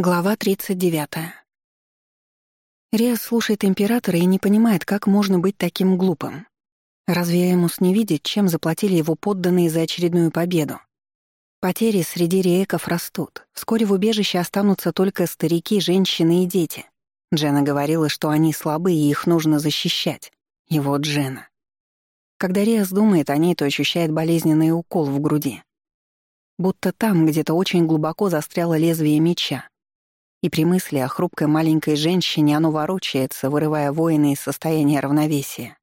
Глава 39. Риас слушает императора и не понимает, как можно быть таким глупым. Разве Эмус не видит, чем заплатили его подданные за очередную победу? Потери среди рееков растут. Вскоре в убежище останутся только старики, женщины и дети. Джена говорила, что они слабы и их нужно защищать. И вот Джена. Когда Риас думает о ней, то ощущает болезненный укол в груди. Будто там где-то очень глубоко застряло лезвие меча, и при мысли о хрупкой маленькой женщине оно ворочается, вырывая воина из состояния равновесия.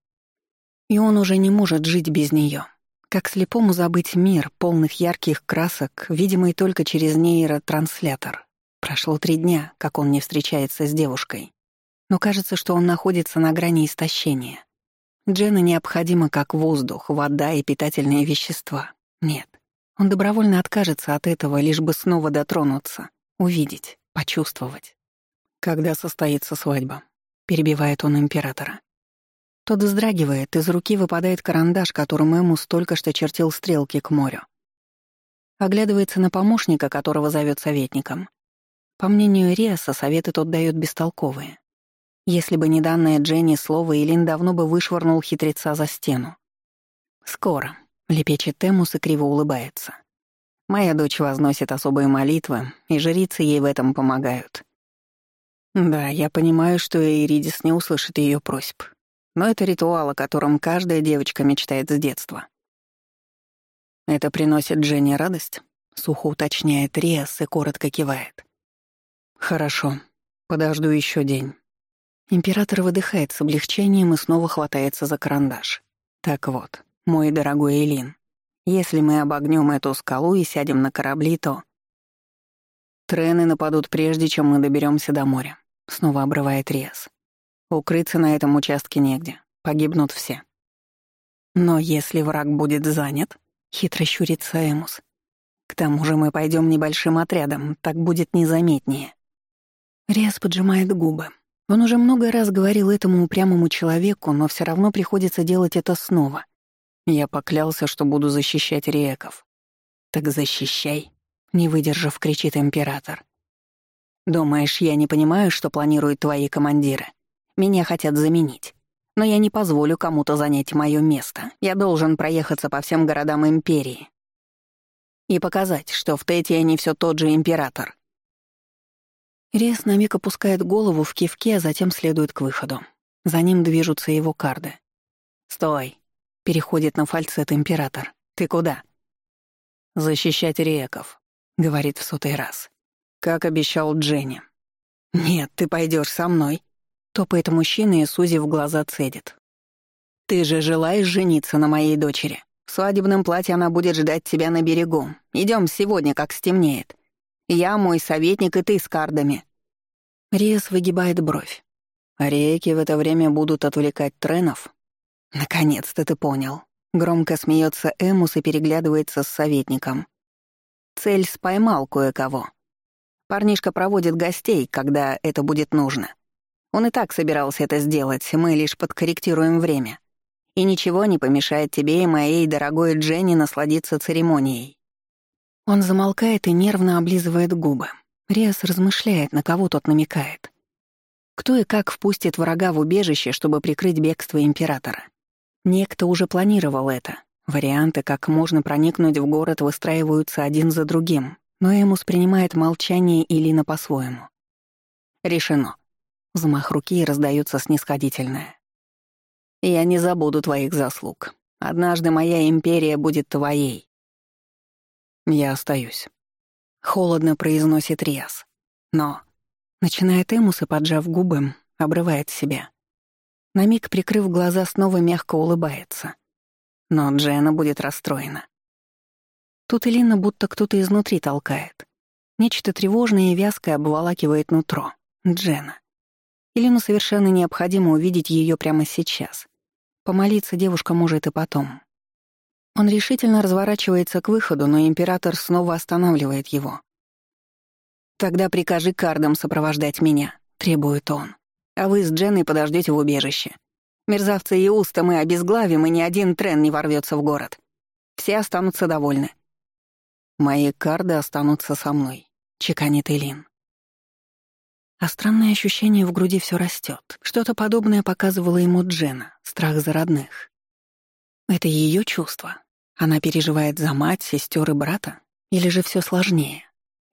И он уже не может жить без нее. Как слепому забыть мир, полных ярких красок, видимый только через нейротранслятор. Прошло три дня, как он не встречается с девушкой. Но кажется, что он находится на грани истощения. Джена необходима как воздух, вода и питательные вещества. Нет, он добровольно откажется от этого, лишь бы снова дотронуться, увидеть почувствовать. Когда состоится свадьба, перебивает он императора. Тот вздрагивает, из руки выпадает карандаш, которым Эмус только что чертил стрелки к морю. Оглядывается на помощника, которого зовет советником. По мнению Риаса, советы тот дает бестолковые. Если бы не данное Дженни слово, Илин давно бы вышвырнул хитреца за стену. «Скоро», — лепечет Эмус и криво улыбается. Моя дочь возносит особые молитвы, и жрицы ей в этом помогают. Да, я понимаю, что Иридис не услышит ее просьб. Но это ритуал, о котором каждая девочка мечтает с детства. Это приносит Жене радость? Сухо уточняет Риас и коротко кивает. Хорошо, подожду еще день. Император выдыхает с облегчением и снова хватается за карандаш. Так вот, мой дорогой Элин, если мы обогнем эту скалу и сядем на корабли, то... Трены нападут прежде, чем мы доберемся до моря. Снова обрывает Риас. Укрыться на этом участке негде. Погибнут все. Но если враг будет занят, хитро щурится Эмус. К тому же мы пойдем небольшим отрядом, так будет незаметнее. Риас поджимает губы. Он уже много раз говорил этому упрямому человеку, но все равно приходится делать это снова — я поклялся, что буду защищать реков. Так защищай, не выдержав, кричит император. Думаешь, я не понимаю, что планируют твои командиры? Меня хотят заменить. Но я не позволю кому-то занять мое место. Я должен проехаться по всем городам империи. И показать, что в Тетиане все тот же император. Рес на миг опускает голову в кивке, а затем следует к выходу. За ним движутся его карды. «Стой!» Переходит на фальцет император. «Ты куда?» «Защищать реков», — говорит в сотый раз. «Как обещал Дженни». «Нет, ты пойдешь со мной», — топает мужчина и, сузив глаза, цедит. «Ты же желаешь жениться на моей дочери? В свадебном платье она будет ждать тебя на берегу. Идем сегодня, как стемнеет. Я, мой советник, и ты с кардами». Риас выгибает бровь. Реки в это время будут отвлекать тренов, «Наконец-то ты понял». Громко смеется Эмус и переглядывается с советником. Цель споймал кое-кого. Парнишка проводит гостей, когда это будет нужно. Он и так собирался это сделать, мы лишь подкорректируем время. И ничего не помешает тебе и моей дорогой Дженни насладиться церемонией. Он замолкает и нервно облизывает губы. Риас размышляет, на кого тот намекает. Кто и как впустит врага в убежище, чтобы прикрыть бегство императора? Некто уже планировал это. Варианты, как можно проникнуть в город, выстраиваются один за другим, но Эмус принимает молчание Илина по-своему. «Решено». Взмах руки раздается снисходительное. «Я не забуду твоих заслуг. Однажды моя империя будет твоей». «Я остаюсь», — холодно произносит Риас. «Но...» Начинает Эмус и, поджав губы, обрывает себя. На миг, прикрыв глаза, снова мягко улыбается. Но Джена будет расстроена. Тут Элина будто кто-то изнутри толкает. Нечто тревожное и вязкое обволакивает нутро. Джена. Элину совершенно необходимо увидеть ее прямо сейчас. Помолиться девушка может и потом. Он решительно разворачивается к выходу, но император снова останавливает его. «Тогда прикажи кардам сопровождать меня», — требует он. А вы с Дженной подождете в убежище. Мерзавцы и уста мы обезглавим, и ни один трен не ворвется в город. Все останутся довольны. Мои карды останутся со мной, чеканит Элин. А странное ощущение в груди все растет. Что-то подобное показывала ему Джена, страх за родных. Это ее чувство. Она переживает за мать, сестер и брата? Или же все сложнее?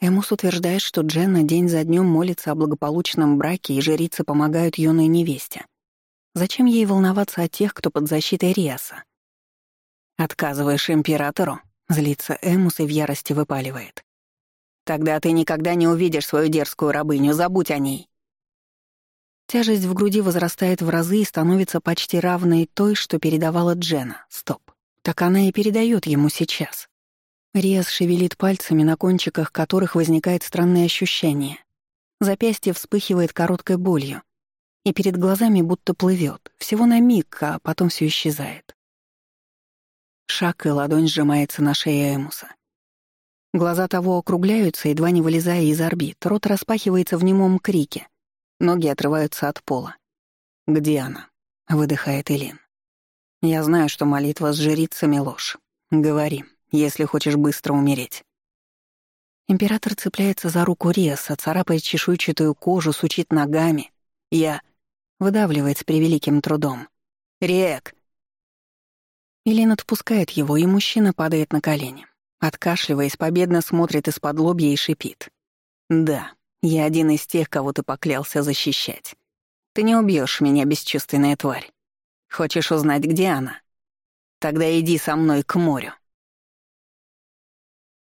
Эмус утверждает, что Дженна день за днем молится о благополучном браке, и жрицы помогают юной невесте. Зачем ей волноваться о тех, кто под защитой Риаса? «Отказываешь императору?» — злится Эмус и в ярости выпаливает. «Тогда ты никогда не увидишь свою дерзкую рабыню, забудь о ней». Тяжесть в груди возрастает в разы и становится почти равной той, что передавала Джена. Стоп. Так она и передает ему сейчас. Риас шевелит пальцами, на кончиках которых возникает странное ощущение. Запястье вспыхивает короткой болью, и перед глазами будто плывет, всего на миг, а потом все исчезает. Шаг и ладонь сжимается на шее Эмуса. Глаза того округляются, едва не вылезая из орбит, рот распахивается в немом крике, ноги отрываются от пола. «Где она?» — выдыхает Элин. «Я знаю, что молитва с жрицами — ложь. Говори, если хочешь быстро умереть». Император цепляется за руку Риаса, царапает чешуйчатую кожу, сучит ногами. Я... Выдавливает с превеликим трудом. «Рек!» Илин отпускает его, и мужчина падает на колени. Откашливаясь, победно смотрит из-под лобья и шипит. «Да, я один из тех, кого ты поклялся защищать. Ты не убьешь меня, бесчувственная тварь. Хочешь узнать, где она? Тогда иди со мной к морю».